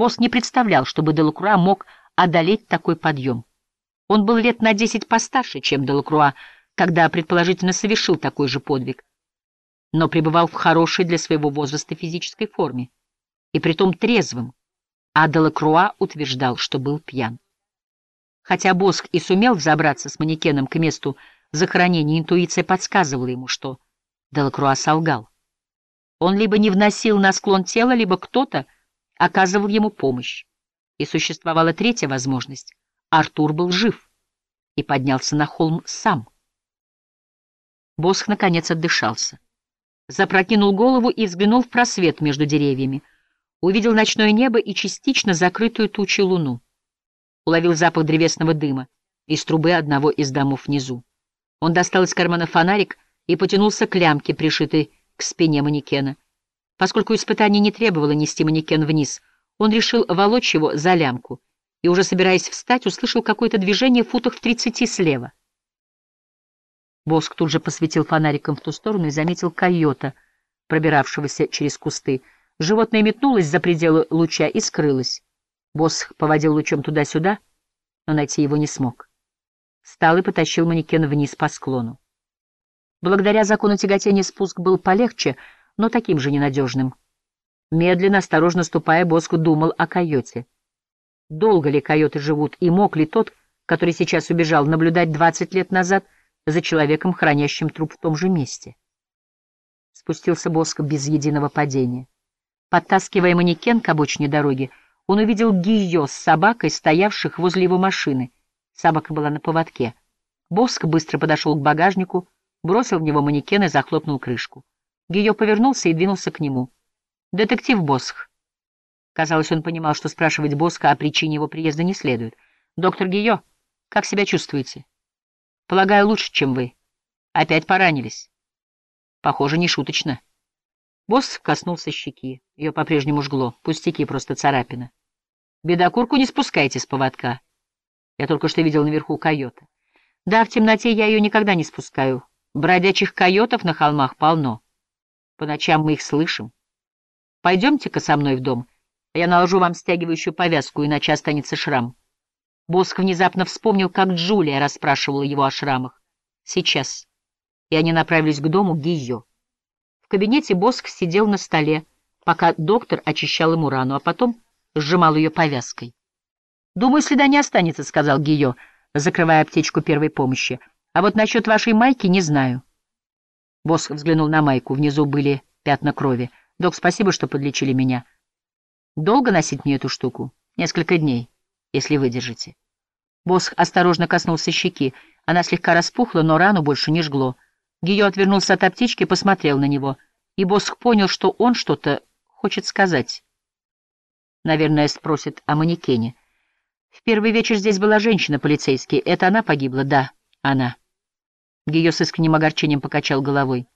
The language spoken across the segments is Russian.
Босс не представлял, чтобы Делакруа мог одолеть такой подъем. Он был лет на десять постарше, чем Делакруа, когда, предположительно, совершил такой же подвиг, но пребывал в хорошей для своего возраста физической форме, и притом трезвым, а Делакруа утверждал, что был пьян. Хотя Боск и сумел взобраться с манекеном к месту захоронения, интуиция подсказывала ему, что Делакруа солгал. Он либо не вносил на склон тела, либо кто-то оказывал ему помощь. И существовала третья возможность. Артур был жив и поднялся на холм сам. Босх, наконец, отдышался. Запрокинул голову и взглянул в просвет между деревьями. Увидел ночное небо и частично закрытую тучей луну. Уловил запах древесного дыма из трубы одного из домов внизу. Он достал из кармана фонарик и потянулся к лямке, пришитой к спине манекена. Поскольку испытание не требовало нести манекен вниз, он решил волочь его за лямку и, уже собираясь встать, услышал какое-то движение в футах в тридцати слева. Боск тут же посветил фонариком в ту сторону и заметил койота, пробиравшегося через кусты. Животное метнулось за пределы луча и скрылось. Босх поводил лучом туда-сюда, но найти его не смог. Встал и потащил манекен вниз по склону. Благодаря закону тяготения спуск был полегче, но таким же ненадежным. Медленно, осторожно ступая, Боск думал о койоте. Долго ли койоты живут, и мог ли тот, который сейчас убежал, наблюдать двадцать лет назад за человеком, хранящим труп в том же месте? Спустился Боск без единого падения. Подтаскивая манекен к обочине дороги, он увидел Гийо с собакой, стоявших возле его машины. Собака была на поводке. Боск быстро подошел к багажнику, бросил в него манекен и захлопнул крышку. Гийо повернулся и двинулся к нему. «Детектив Босх». Казалось, он понимал, что спрашивать Боска о причине его приезда не следует. «Доктор Гийо, как себя чувствуете?» «Полагаю, лучше, чем вы. Опять поранились?» «Похоже, не шуточно». Босс коснулся щеки. Ее по-прежнему жгло. Пустяки, просто царапина. «Бедокурку не спускайте с поводка. Я только что видел наверху койота. Да, в темноте я ее никогда не спускаю. Бродячих койотов на холмах полно. По ночам мы их слышим. Пойдемте-ка со мной в дом. Я наложу вам стягивающую повязку, иначе останется шрам. Боск внезапно вспомнил, как Джулия расспрашивала его о шрамах. Сейчас. И они направились к дому Гийо. В кабинете Боск сидел на столе, пока доктор очищал ему рану, а потом сжимал ее повязкой. «Думаю, следа не останется», — сказал Гийо, закрывая аптечку первой помощи. А вот насчет вашей майки не знаю. Босс взглянул на майку. Внизу были пятна крови. Док, спасибо, что подлечили меня. Долго носить мне эту штуку? Несколько дней, если выдержите. Босс осторожно коснулся щеки. Она слегка распухла, но рану больше не жгло. Гио отвернулся от аптечки и посмотрел на него. И Босх понял, что он что-то хочет сказать. Наверное, спросит о манекене. В первый вечер здесь была женщина-полицейский. Это она погибла? Да, она. Гио с искренним огорчением покачал головой.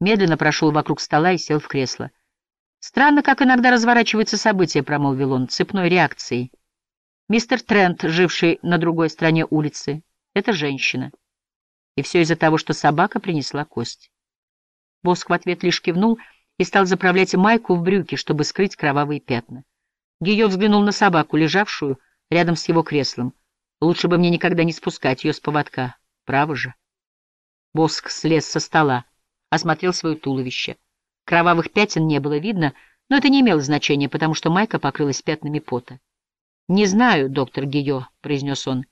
Медленно прошел вокруг стола и сел в кресло. «Странно, как иногда разворачиваются события», — промолвил он, — «цепной реакцией. Мистер Трент, живший на другой стороне улицы, — это женщина. И все из-за того, что собака принесла кость». Боск в ответ лишь кивнул и стал заправлять майку в брюки, чтобы скрыть кровавые пятна. Гио взглянул на собаку, лежавшую рядом с его креслом. «Лучше бы мне никогда не спускать ее с поводка. Право же». Боск слез со стола, осмотрел свое туловище. Кровавых пятен не было видно, но это не имело значения, потому что майка покрылась пятнами пота. — Не знаю, доктор Гио, — произнес он.